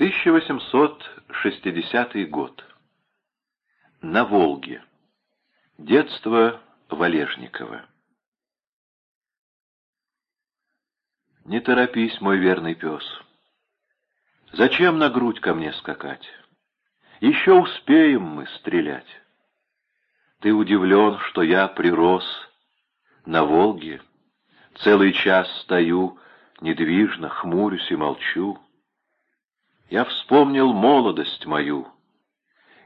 1860 год. На Волге. Детство Валежникова. Не торопись, мой верный пес. Зачем на грудь ко мне скакать? Еще успеем мы стрелять. Ты удивлен, что я прирос на Волге. Целый час стою, недвижно, хмурюсь и молчу. Я вспомнил молодость мою,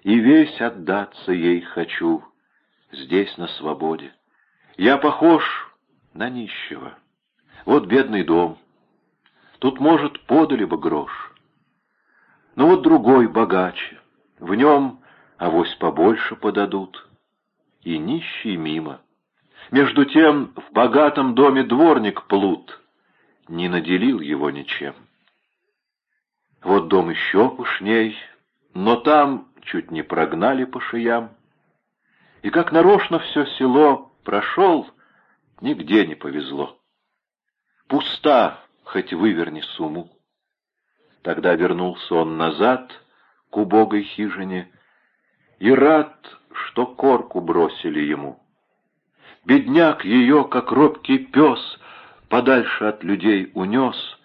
И весь отдаться ей хочу, Здесь, на свободе. Я похож на нищего. Вот бедный дом. Тут, может, подали бы грош. Но вот другой богаче. В нем авось побольше подадут. И нищий мимо. Между тем в богатом доме дворник плут. Не наделил его ничем. Вот дом еще пышней, но там чуть не прогнали по шиям. И как нарочно все село прошел, нигде не повезло. Пуста, хоть выверни сумму. Тогда вернулся он назад к убогой хижине и рад, что корку бросили ему. Бедняк ее, как робкий пес, подальше от людей унес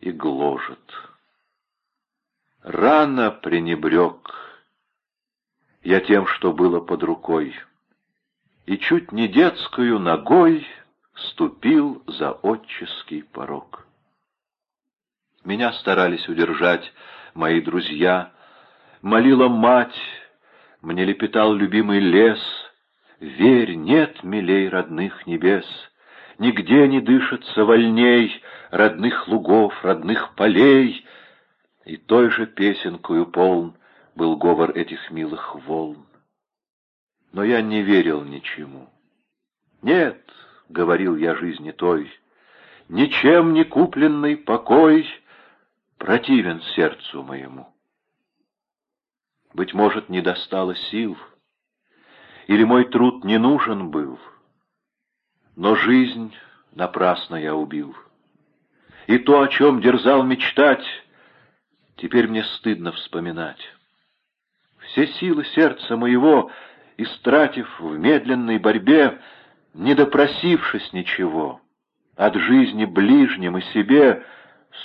и гложет рано пренебрег. Я тем, что было под рукой, и чуть не детскую ногой ступил за отческий порог. Меня старались удержать мои друзья, молила мать, мне лепетал любимый лес, верь, нет милей родных небес, нигде не дышится вольней родных лугов, родных полей, и той же песенкою полн был говор этих милых волн. Но я не верил ничему. «Нет», — говорил я жизни той, — «ничем не купленный покой противен сердцу моему». Быть может, не достало сил, или мой труд не нужен был, но жизнь напрасно я убил. И то, о чем дерзал мечтать, Теперь мне стыдно вспоминать. Все силы сердца моего, истратив в медленной борьбе, не допросившись ничего, от жизни ближним и себе,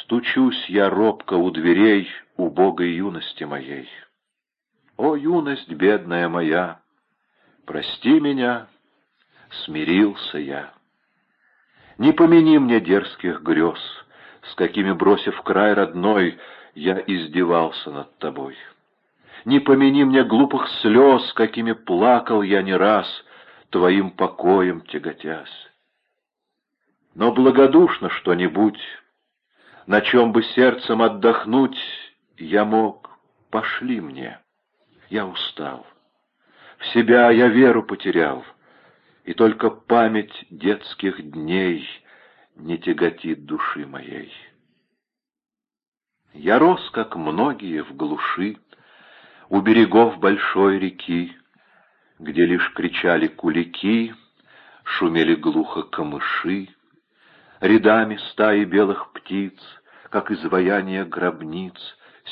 стучусь я робко у дверей убогой юности моей. О, юность бедная моя, прости меня, смирился я. Не помяни мне дерзких грез, с какими, бросив край родной, я издевался над тобой. Не помяни мне глупых слез, какими плакал я не раз, твоим покоем тяготясь. Но благодушно что-нибудь, на чем бы сердцем отдохнуть я мог, пошли мне. Я устал. В себя я веру потерял, и только память детских дней не тяготит души моей. Я рос, как многие, в глуши, У берегов большой реки, Где лишь кричали кулики, Шумели глухо камыши, Рядами стаи белых птиц, Как изваяние гробниц,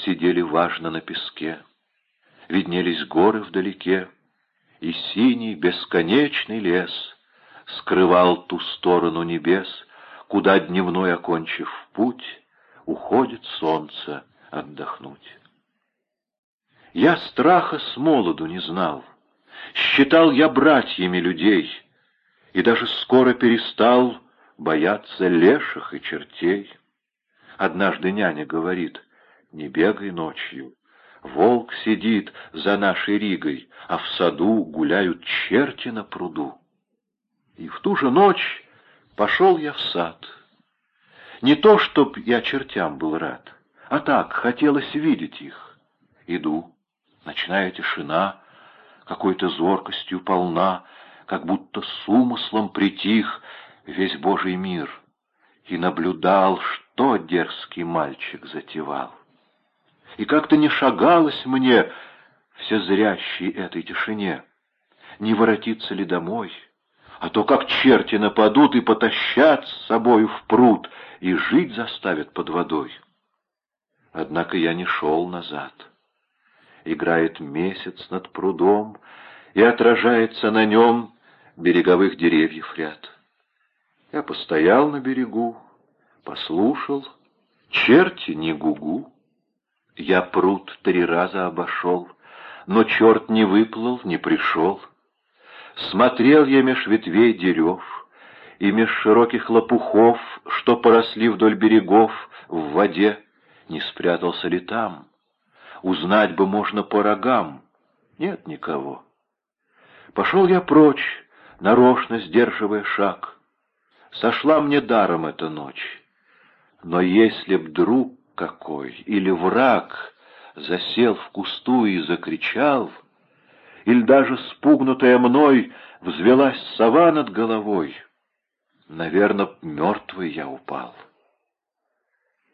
Сидели важно на песке. Виднелись горы вдалеке, И синий бесконечный лес Скрывал ту сторону небес, Куда дневной окончив путь, уходит солнце отдохнуть. Я страха с молоду не знал, считал я братьями людей, и даже скоро перестал бояться леших и чертей. Однажды няня говорит, не бегай ночью, волк сидит за нашей Ригой, а в саду гуляют черти на пруду. И в ту же ночь пошел я в сад — не то, чтоб я чертям был рад, а так, хотелось видеть их. Иду, ночная тишина, какой-то зоркостью полна, как будто с умыслом притих весь Божий мир, и наблюдал, что дерзкий мальчик затевал. И как-то не шагалось мне все зрящей этой тишине, не воротиться ли домой, а то как черти нападут и потащат с собою в пруд, и жить заставят под водой. Однако я не шел назад. Играет месяц над прудом, и отражается на нем береговых деревьев ряд. Я постоял на берегу, послушал, черти не гугу. Я пруд три раза обошел, но черт не выплыл, не пришел. Смотрел я меж ветвей дерев, и меж широких лопухов, что поросли вдоль берегов в воде, не спрятался ли там. Узнать бы можно по рогам, нет никого. Пошел я прочь, нарочно сдерживая шаг. Сошла мне даром эта ночь. Но если б друг какой или враг засел в кусту и закричал, или даже спугнутая мной взвелась сова над головой, наверное, мертвый я упал.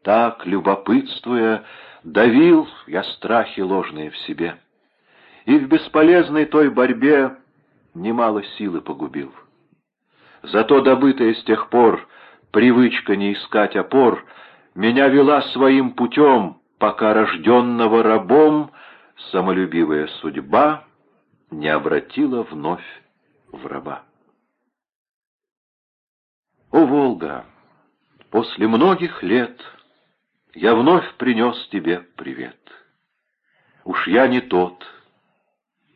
Так, любопытствуя, давил я страхи ложные в себе, и в бесполезной той борьбе немало силы погубил. Зато добытая с тех пор привычка не искать опор меня вела своим путем, пока рожденного рабом самолюбивая судьба не обратила вновь в раба. О, Волга, после многих лет я вновь принес тебе привет. Уж я не тот,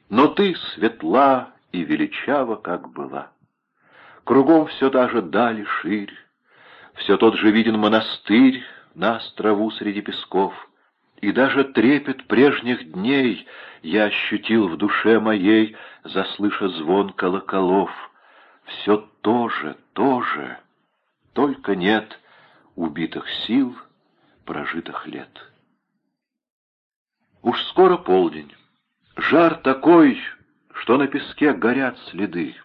но ты светла и величава, как была. Кругом все та же дали ширь, все тот же виден монастырь на острову среди песков, и даже трепет прежних дней я ощутил в душе моей, заслыша звон колоколов. Все то же, то же, только нет убитых сил, прожитых лет. Уж скоро полдень, жар такой, что на песке горят следы.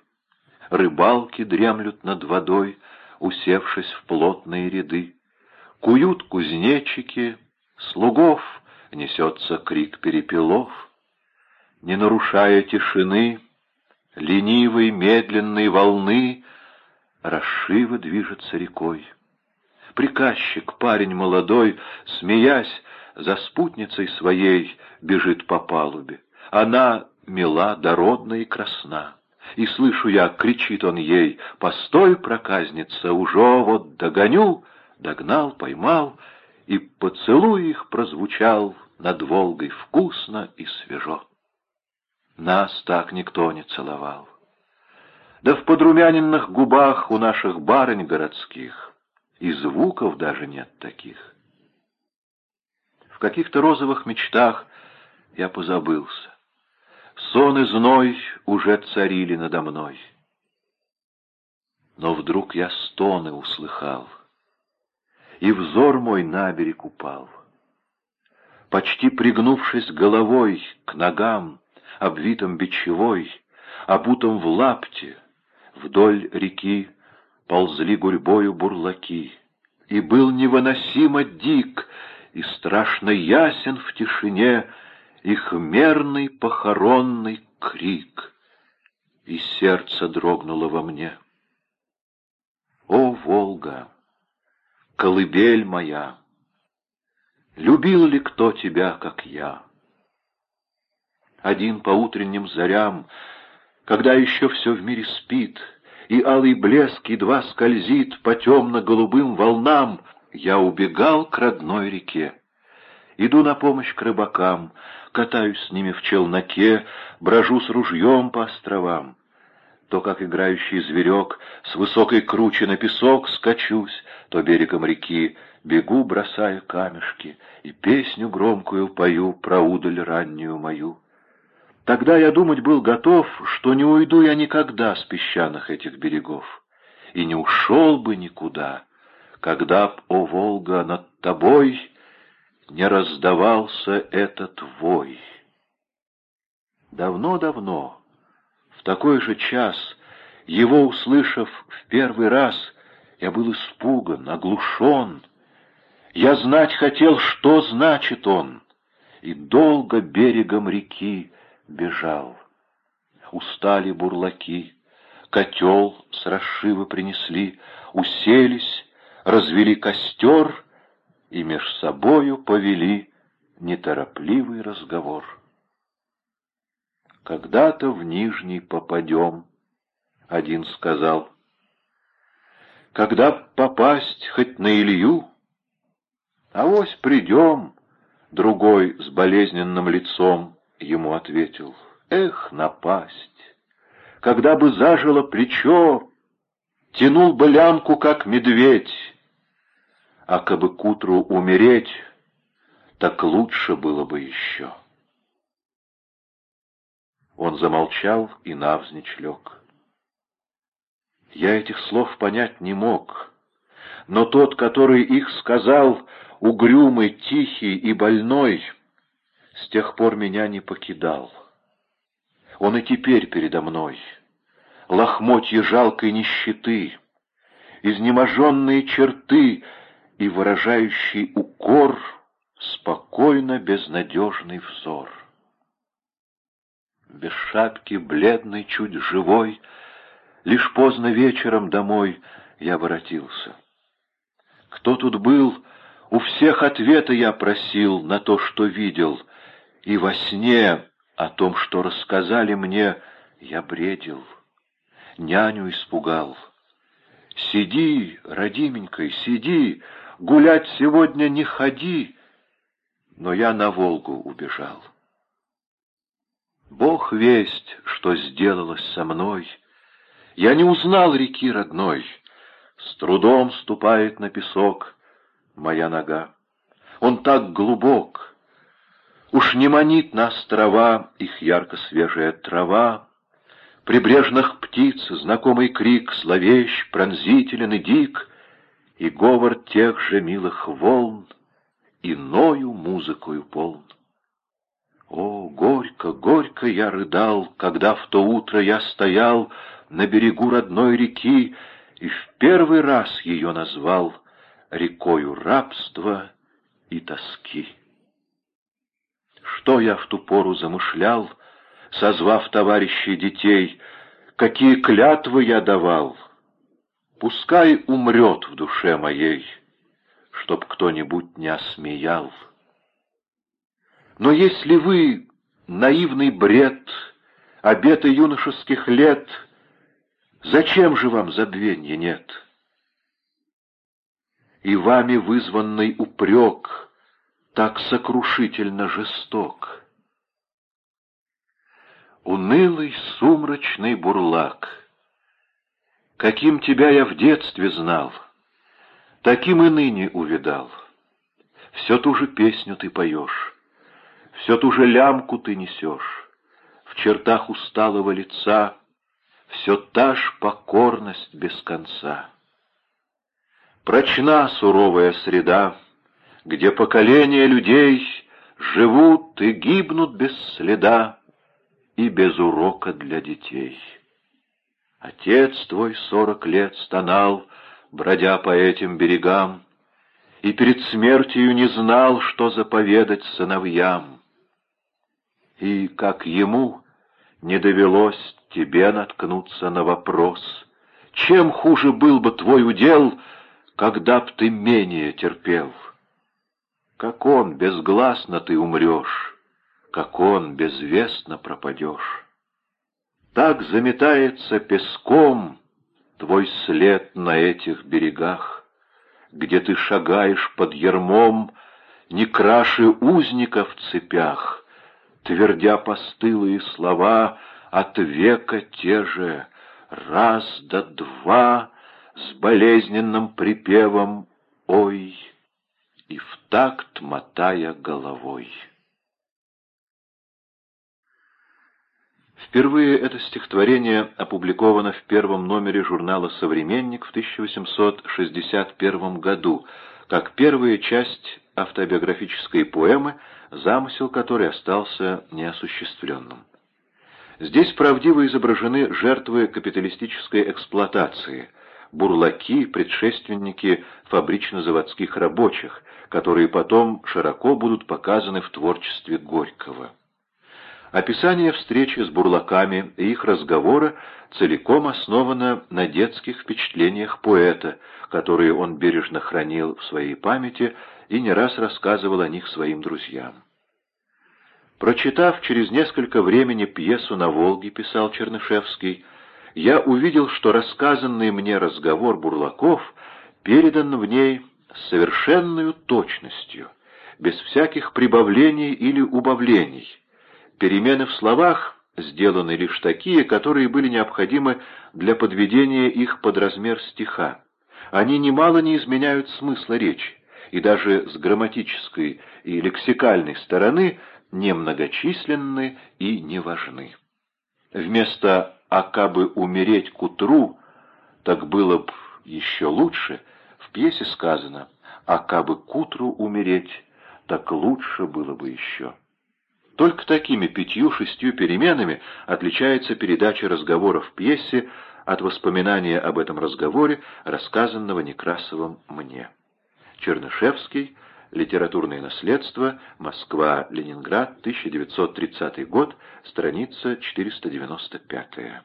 Рыбалки дремлют над водой, усевшись в плотные ряды. Куют кузнечики, слугов несется крик перепелов. Не нарушая тишины, ленивой медленной волны, Расшива движется рекой. Приказчик, парень молодой, смеясь, за спутницей своей бежит по палубе. Она мила, дородна и красна. И слышу я, кричит он ей, «Постой, проказница, уже вот догоню!» Догнал, поймал, и поцелуй их прозвучал над Волгой вкусно и свежо. Нас так никто не целовал. Да в подрумяненных губах у наших барынь городских и звуков даже нет таких. В каких-то розовых мечтах я позабылся. Сон и зной уже царили надо мной. Но вдруг я стоны услыхал, и взор мой на берег упал. Почти пригнувшись головой к ногам, обвитым бичевой, обутым в лапте, вдоль реки ползли гурьбою бурлаки, и был невыносимо дик и страшно ясен в тишине их мерный похоронный крик, и сердце дрогнуло во мне. О, Волга, колыбель моя, любил ли кто тебя, как я? Один по утренним зарям, когда еще все в мире спит, и алый блеск едва скользит по темно-голубым волнам, я убегал к родной реке. Иду на помощь к рыбакам, катаюсь с ними в челноке, брожу с ружьем по островам. То, как играющий зверек, с высокой кручи на песок скачусь, то берегом реки бегу, бросая камешки, и песню громкую пою про удаль раннюю мою. Тогда я думать был готов, что не уйду я никогда с песчаных этих берегов, и не ушел бы никуда, когда б, о Волга, над тобой не раздавался этот вой. Давно-давно, такой же час, его услышав в первый раз, я был испуган, оглушен. Я знать хотел, что значит он, и долго берегом реки бежал. Устали бурлаки, котел с расшивы принесли, уселись, развели костер — и меж собою повели неторопливый разговор. «Когда-то в Нижний попадем», — один сказал. «Когда попасть хоть на Илью?» «Авось придем», — другой с болезненным лицом ему ответил. «Эх, напасть! Когда бы зажило плечо, тянул бы лямку, как медведь, а кабы к утру умереть, так лучше было бы еще». Он замолчал и навзничь лег. Я этих слов понять не мог, но тот, который их сказал, угрюмый, тихий и больной, с тех пор меня не покидал. Он и теперь передо мной, лохмотья жалкой нищеты, изнеможенные черты и выражающий укор, спокойно безнадежный взор без шапки, бледный, чуть живой. Лишь поздно вечером домой я воротился. Кто тут был? У всех ответа я просил на то, что видел. И во сне о том, что рассказали мне, я бредил. Няню испугал. «Сиди, родименькой, сиди, гулять сегодня не ходи!» Но я на Волгу убежал. Бог весть, что сделалось со мной. Я не узнал реки родной. С трудом ступает на песок моя нога. Он так глубок. Уж не манит на острова их ярко-свежая трава. Прибрежных птиц знакомый крик Зловещ, пронзителен и дик, И говор тех же милых волн Иною музыкою полн. О, горько, горько я рыдал, когда в то утро я стоял на берегу родной реки и в первый раз ее назвал рекою рабства и тоски. Что я в ту пору замышлял, созвав товарищей детей, какие клятвы я давал? Пускай умрет в душе моей, чтоб кто-нибудь не осмеял. Но если вы, наивный бред, обеты юношеских лет, зачем же вам забвенья нет? И вами вызванный упрек так сокрушительно жесток. Унылый сумрачный бурлак, каким тебя я в детстве знал, таким и ныне увидал. Все ту же песню ты поешь, все ту же лямку ты несешь. В чертах усталого лица Все та ж покорность без конца. Прочна суровая среда, Где поколения людей Живут и гибнут без следа И без урока для детей. Отец твой сорок лет стонал, Бродя по этим берегам, И перед смертью не знал, Что заповедать сыновьям и, как ему, не довелось тебе наткнуться на вопрос, чем хуже был бы твой удел, когда б ты менее терпел? Как он, безгласно ты умрешь, как он, безвестно пропадешь. Так заметается песком твой след на этих берегах, где ты шагаешь под ермом, не краше узника в цепях, твердя постылые слова, от века те же, раз да два, с болезненным припевом «Ой!» и в такт мотая головой. Впервые это стихотворение опубликовано в первом номере журнала «Современник» в 1861 году, как первая часть автобиографической поэмы, замысел которой остался неосуществленным. Здесь правдиво изображены жертвы капиталистической эксплуатации, бурлаки, предшественники фабрично-заводских рабочих, которые потом широко будут показаны в творчестве Горького. Описание встречи с бурлаками и их разговора целиком основано на детских впечатлениях поэта, которые он бережно хранил в своей памяти и не раз рассказывал о них своим друзьям. Прочитав через несколько времени пьесу на Волге, писал Чернышевский, я увидел, что рассказанный мне разговор Бурлаков передан в ней с совершенной точностью, без всяких прибавлений или убавлений. Перемены в словах сделаны лишь такие, которые были необходимы для подведения их под размер стиха. Они немало не изменяют смысла речи, и даже с грамматической и лексикальной стороны немногочисленны и не важны. Вместо «ака бы умереть к утру», так было б еще лучше, в пьесе сказано «ака бы к утру умереть, так лучше было бы еще». Только такими пятью-шестью переменами отличается передача разговора в пьесе от воспоминания об этом разговоре, рассказанного Некрасовым мне. Чернышевский Литературное наследство. Москва. Ленинград. 1930 год. Страница 495.